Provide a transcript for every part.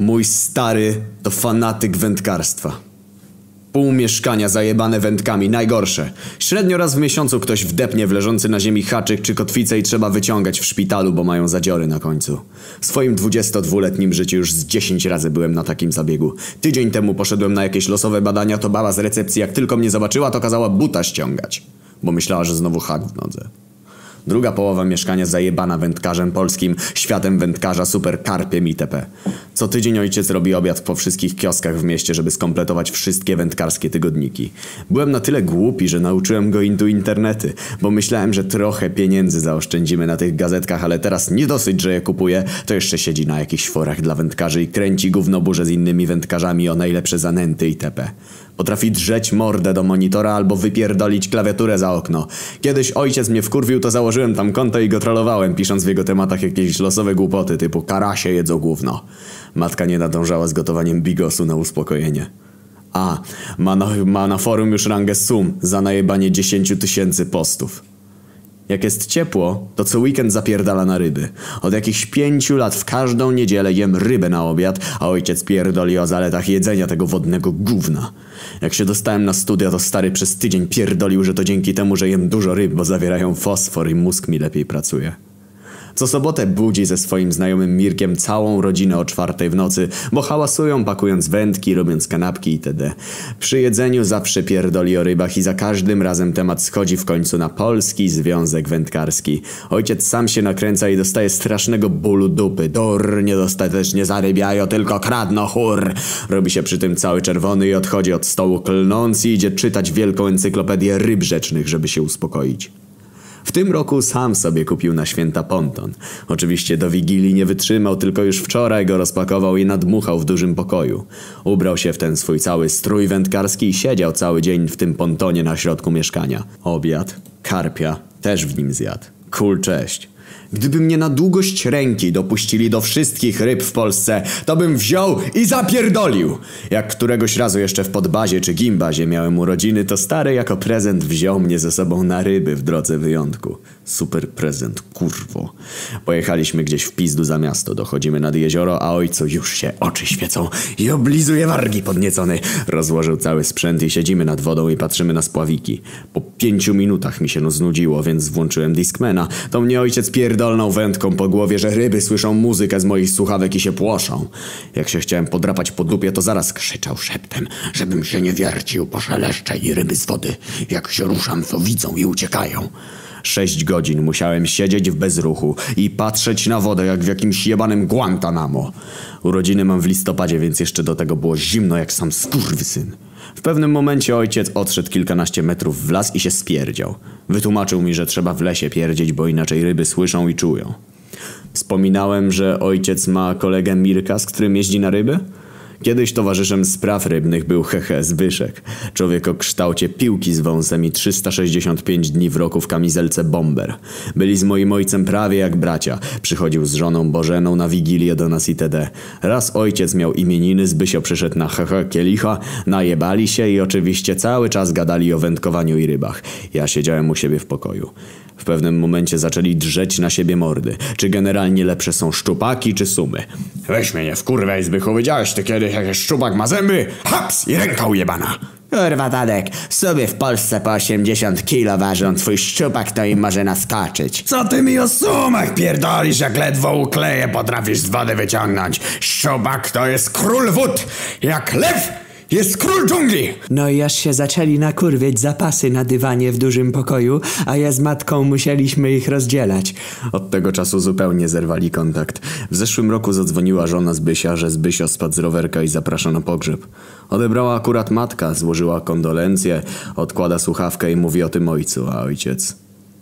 Mój stary to fanatyk wędkarstwa. Pół mieszkania zajebane wędkami, najgorsze. Średnio raz w miesiącu ktoś wdepnie w leżący na ziemi haczyk czy kotwicę i trzeba wyciągać w szpitalu, bo mają zadziory na końcu. W swoim 22-letnim życiu już z 10 razy byłem na takim zabiegu. Tydzień temu poszedłem na jakieś losowe badania, to baba z recepcji jak tylko mnie zobaczyła, to kazała buta ściągać. Bo myślała, że znowu hak w nodze. Druga połowa mieszkania zajebana wędkarzem polskim, światem wędkarza, superkarpiem itp. Co tydzień ojciec robi obiad po wszystkich kioskach w mieście, żeby skompletować wszystkie wędkarskie tygodniki. Byłem na tyle głupi, że nauczyłem go intu internety, bo myślałem, że trochę pieniędzy zaoszczędzimy na tych gazetkach, ale teraz nie dosyć, że je kupuję, to jeszcze siedzi na jakichś forach dla wędkarzy i kręci gównoburze z innymi wędkarzami o najlepsze zanęty itp. Potrafi drzeć mordę do monitora albo wypierdolić klawiaturę za okno. Kiedyś ojciec mnie wkurwił, to założyłem tam konto i go trollowałem, pisząc w jego tematach jakieś losowe głupoty typu karasie jedzą gówno. Matka nie nadążała z gotowaniem bigosu na uspokojenie. A, ma na, ma na forum już rangę sum za najebanie 10 tysięcy postów. Jak jest ciepło, to co weekend zapierdala na ryby. Od jakichś pięciu lat w każdą niedzielę jem rybę na obiad, a ojciec pierdoli o zaletach jedzenia tego wodnego gówna. Jak się dostałem na studia, to stary przez tydzień pierdolił, że to dzięki temu, że jem dużo ryb, bo zawierają fosfor i mózg mi lepiej pracuje. Co sobotę budzi ze swoim znajomym Mirkiem całą rodzinę o czwartej w nocy, bo hałasują pakując wędki, robiąc kanapki itd. Przy jedzeniu zawsze pierdoli o rybach i za każdym razem temat schodzi w końcu na Polski Związek Wędkarski. Ojciec sam się nakręca i dostaje strasznego bólu dupy. Dur, niedostatecznie zarybiają, tylko kradno chór. Robi się przy tym cały czerwony i odchodzi od stołu klnąc i idzie czytać wielką encyklopedię ryb rzecznych, żeby się uspokoić. W tym roku sam sobie kupił na święta ponton. Oczywiście do Wigilii nie wytrzymał, tylko już wczoraj go rozpakował i nadmuchał w dużym pokoju. Ubrał się w ten swój cały strój wędkarski i siedział cały dzień w tym pontonie na środku mieszkania. Obiad, karpia, też w nim zjadł. Kul cześć. Gdyby mnie na długość ręki dopuścili do wszystkich ryb w Polsce, to bym wziął i zapierdolił. Jak któregoś razu jeszcze w podbazie czy gimbazie miałem urodziny, to stary jako prezent wziął mnie ze sobą na ryby w drodze wyjątku. Super prezent, kurwo. Pojechaliśmy gdzieś w pizdu za miasto, dochodzimy nad jezioro, a ojcu już się oczy świecą i oblizuje wargi podniecony. Rozłożył cały sprzęt i siedzimy nad wodą i patrzymy na spławiki. Po pięciu minutach mi się no znudziło, więc włączyłem Discmana. To mnie ojciec pierdolnął wędką po głowie, że ryby słyszą muzykę z moich słuchawek i się płoszą. Jak się chciałem podrapać po dupie, to zaraz krzyczał szeptem, żebym się nie wiercił, poszeleszcze i ryby z wody. Jak się ruszam, to widzą i uciekają. Sześć godzin musiałem siedzieć w bezruchu i patrzeć na wodę jak w jakimś jebanym Guantanamo. Urodziny mam w listopadzie, więc jeszcze do tego było zimno jak sam skurwysyn. W pewnym momencie ojciec odszedł kilkanaście metrów w las i się spierdział. Wytłumaczył mi, że trzeba w lesie pierdzieć, bo inaczej ryby słyszą i czują. Wspominałem, że ojciec ma kolegę Mirka, z którym jeździ na ryby? Kiedyś towarzyszem spraw rybnych był Hehe Zbyszek. Człowiek o kształcie piłki z wąsem i 365 dni w roku w kamizelce bomber. Byli z moim ojcem prawie jak bracia. Przychodził z żoną Bożeną na wigilię do nas itd. Raz ojciec miał imieniny, Zbysio przyszedł na Hehe Kielicha, najebali się i oczywiście cały czas gadali o wędkowaniu i rybach. Ja siedziałem u siebie w pokoju. W pewnym momencie zaczęli drzeć na siebie mordy. Czy generalnie lepsze są szczupaki czy sumy? Weź mnie nie wkurwaj, Zbychu, widziałeś ty kiedyś jakiś szczupak ma zęby? Haps i ręka ujebana. Kurwa Tadek, sobie w Polsce po 80 kilo ważą, twój szczupak to im może naskoczyć. Co ty mi o sumach pierdolisz, jak ledwo ukleję potrafisz z wody wyciągnąć? Szczupak to jest król wód, jak lew jest król dżungli. No i aż się zaczęli nakurwiać zapasy na dywanie w dużym pokoju, a ja z matką musieliśmy ich rozdzielać. Od tego czasu zupełnie zerwali kontakt. W zeszłym roku zadzwoniła żona Zbysia, że Zbysio spadł z rowerka i zaprasza na pogrzeb. Odebrała akurat matka, złożyła kondolencje, odkłada słuchawkę i mówi o tym ojcu, a ojciec...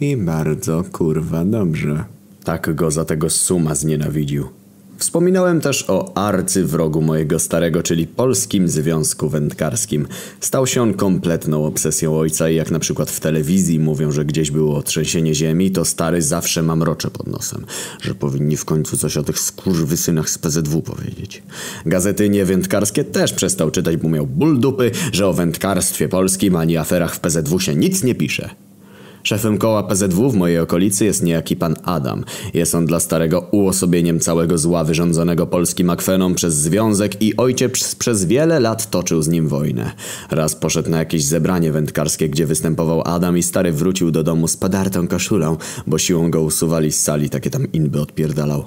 I bardzo kurwa dobrze. Tak go za tego suma znienawidził. Wspominałem też o arcywrogu mojego starego, czyli Polskim Związku Wędkarskim. Stał się on kompletną obsesją ojca i jak na przykład w telewizji mówią, że gdzieś było trzęsienie ziemi, to stary zawsze ma mrocze pod nosem. Że powinni w końcu coś o tych skurwysynach z PZW powiedzieć. Gazety niewędkarskie też przestał czytać, bo miał ból dupy, że o wędkarstwie polskim ani aferach w PZW się nic nie pisze. Szefem koła PZW w mojej okolicy jest niejaki pan Adam. Jest on dla starego uosobieniem całego zła wyrządzonego polskim akwenom przez związek i ojciec przez wiele lat toczył z nim wojnę. Raz poszedł na jakieś zebranie wędkarskie, gdzie występował Adam i stary wrócił do domu z padartą koszulą, bo siłą go usuwali z sali, takie tam inby odpierdalał.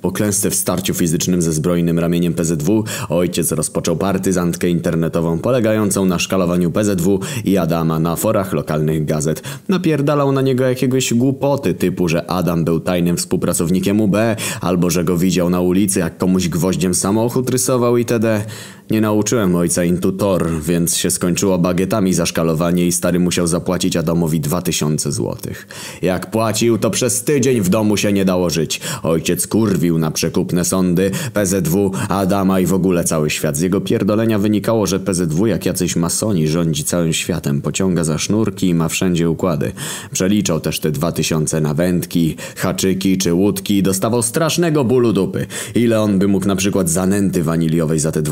Po klęsce w starciu fizycznym ze zbrojnym ramieniem PZW ojciec rozpoczął partyzantkę internetową polegającą na szkalowaniu PZW i Adama na forach lokalnych gazet. Napierdalał na niego jakiegoś głupoty typu, że Adam był tajnym współpracownikiem UB albo że go widział na ulicy jak komuś gwoździem samochód rysował itd. Nie nauczyłem ojca intutor, więc się skończyło bagietami za szkalowanie i stary musiał zapłacić Adamowi 2000 złotych. Jak płacił, to przez tydzień w domu się nie dało żyć. Ojciec kurwił na przekupne sądy, PZW, Adama i w ogóle cały świat. Z jego pierdolenia wynikało, że PZW jak jacyś masoni rządzi całym światem, pociąga za sznurki i ma wszędzie układy. Przeliczał też te 2000 na wędki, haczyki czy łódki i dostawał strasznego bólu dupy. Ile on by mógł na przykład zanęty waniliowej za te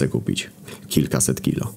2000 kupić? Kilkaset kilo.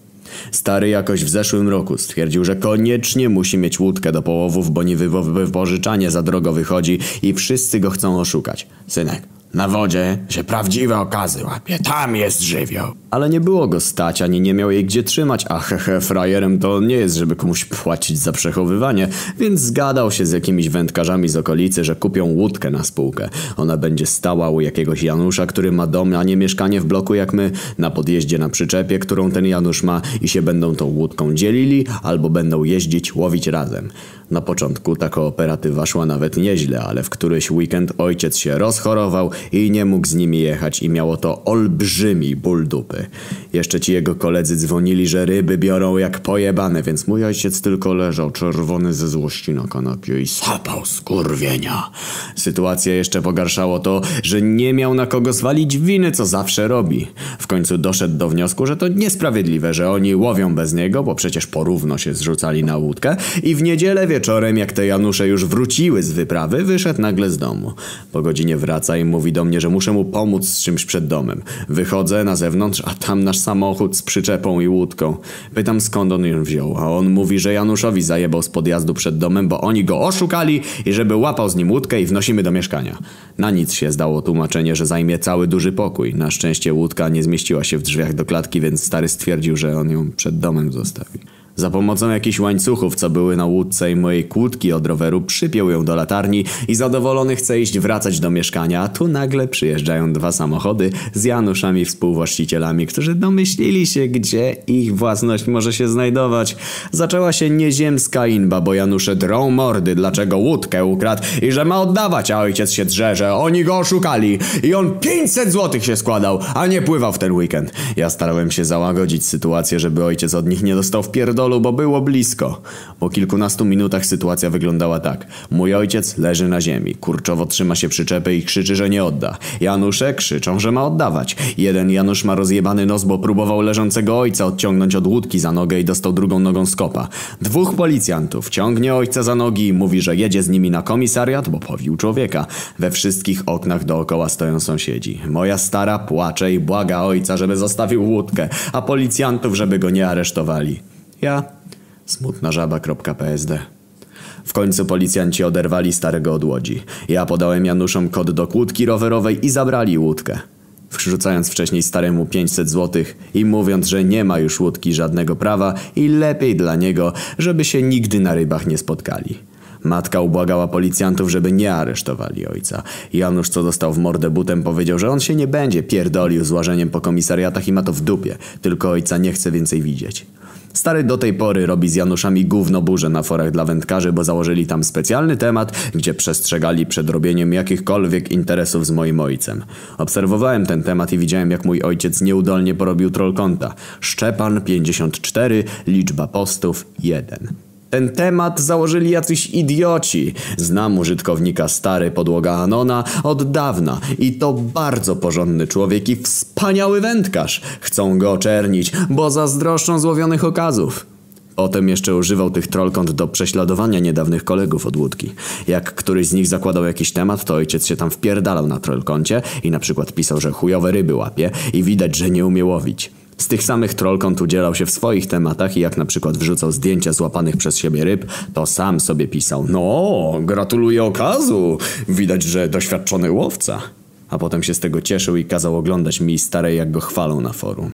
Stary jakoś w zeszłym roku stwierdził, że koniecznie musi mieć łódkę do połowów, bo nie wypożyczanie za drogo wychodzi i wszyscy go chcą oszukać. Synek, na wodzie się prawdziwe okazy łapie, tam jest żywioł. Ale nie było go stać, ani nie miał jej gdzie trzymać, a hehe, frajerem to nie jest, żeby komuś płacić za przechowywanie, więc zgadał się z jakimiś wędkarzami z okolicy, że kupią łódkę na spółkę. Ona będzie stała u jakiegoś Janusza, który ma dom, a nie mieszkanie w bloku jak my, na podjeździe na przyczepie, którą ten Janusz ma i się będą tą łódką dzielili, albo będą jeździć, łowić razem. Na początku ta kooperatywa szła nawet nieźle, ale w któryś weekend ojciec się rozchorował i nie mógł z nimi jechać i miało to olbrzymi ból dupy. Jeszcze ci jego koledzy dzwonili, że ryby biorą jak pojebane, więc mój ojciec tylko leżał czerwony ze złości na kanapie i sapał skurwienia. Sytuację jeszcze pogarszało to, że nie miał na kogo zwalić winy, co zawsze robi. W końcu doszedł do wniosku, że to niesprawiedliwe, że oni łowią bez niego, bo przecież porówno się zrzucali na łódkę i w niedzielę wieczorem, jak te Janusze już wróciły z wyprawy, wyszedł nagle z domu. Po godzinie wraca i mówi do mnie, że muszę mu pomóc z czymś przed domem. Wychodzę na zewnątrz, a tam nasz samochód z przyczepą i łódką. Pytam skąd on ją wziął, a on mówi, że Januszowi zajebał z podjazdu przed domem, bo oni go oszukali i żeby łapał z nim łódkę i wnosimy do mieszkania. Na nic się zdało tłumaczenie, że zajmie cały duży pokój. Na szczęście łódka nie zmieściła się w drzwiach do klatki, więc stary stwierdził, że on ją przed domem zostawi. Za pomocą jakichś łańcuchów, co były na łódce i mojej kłódki od roweru, przypiął ją do latarni i zadowolony chce iść wracać do mieszkania, a tu nagle przyjeżdżają dwa samochody z Januszami współwłaścicielami, którzy domyślili się, gdzie ich własność może się znajdować. Zaczęła się nieziemska inba, bo Janusze drą mordy, dlaczego łódkę ukradł i że ma oddawać, a ojciec się drze, że oni go oszukali i on 500 złotych się składał, a nie pływał w ten weekend. Ja starałem się załagodzić sytuację, żeby ojciec od nich nie dostał w pierdol pierdolu, bo było blisko. Po kilkunastu minutach sytuacja wyglądała tak. Mój ojciec leży na ziemi, kurczowo trzyma się przyczepy i krzyczy, że nie odda. Janusze krzyczą, że ma oddawać. Jeden Janusz ma rozjebany nos, bo próbował leżącego ojca odciągnąć od łódki za nogę i dostał drugą nogą skopa. Dwóch policjantów ciągnie ojca za nogi i mówi, że jedzie z nimi na komisariat, bo powił człowieka. We wszystkich oknach dookoła stoją sąsiedzi. Moja stara płacze i błaga ojca, żeby zostawił łódkę, a policjantów, żeby go nie aresztowali. Ja smutna żaba.psd w końcu policjanci oderwali starego od łodzi. Ja podałem Januszom kod do kłódki rowerowej i zabrali łódkę. Wrzucając wcześniej staremu 500 złotych i mówiąc, że nie ma już łódki żadnego prawa i lepiej dla niego, żeby się nigdy na rybach nie spotkali. Matka ubłagała policjantów, żeby nie aresztowali ojca. Janusz, co dostał w mordę butem, powiedział, że on się nie będzie pierdolił z łażeniem po komisariatach i ma to w dupie, tylko ojca nie chce więcej widzieć. Stary do tej pory robi z Januszami gówno burzę na forach dla wędkarzy, bo założyli tam specjalny temat, gdzie przestrzegali przed robieniem jakichkolwiek interesów z moim ojcem. Obserwowałem ten temat i widziałem jak mój ojciec nieudolnie porobił troll konta. Szczepan 54, liczba postów 1. Ten temat założyli jacyś idioci. Znam użytkownika stary podłoga Anona od dawna i to bardzo porządny człowiek i wspaniały wędkarz. Chcą go oczernić, bo zazdroszczą złowionych okazów. Potem jeszcze używał tych trollkont do prześladowania niedawnych kolegów od łódki. Jak któryś z nich zakładał jakiś temat, to ojciec się tam wpierdalał na trollkoncie i na przykład pisał, że chujowe ryby łapie i widać, że nie umie łowić. Z tych samych trollkąt udzielał się w swoich tematach i jak na przykład wrzucał zdjęcia złapanych przez siebie ryb, to sam sobie pisał No, gratuluję okazu, widać, że doświadczony łowca. A potem się z tego cieszył i kazał oglądać mi starej jak go chwalą na forum.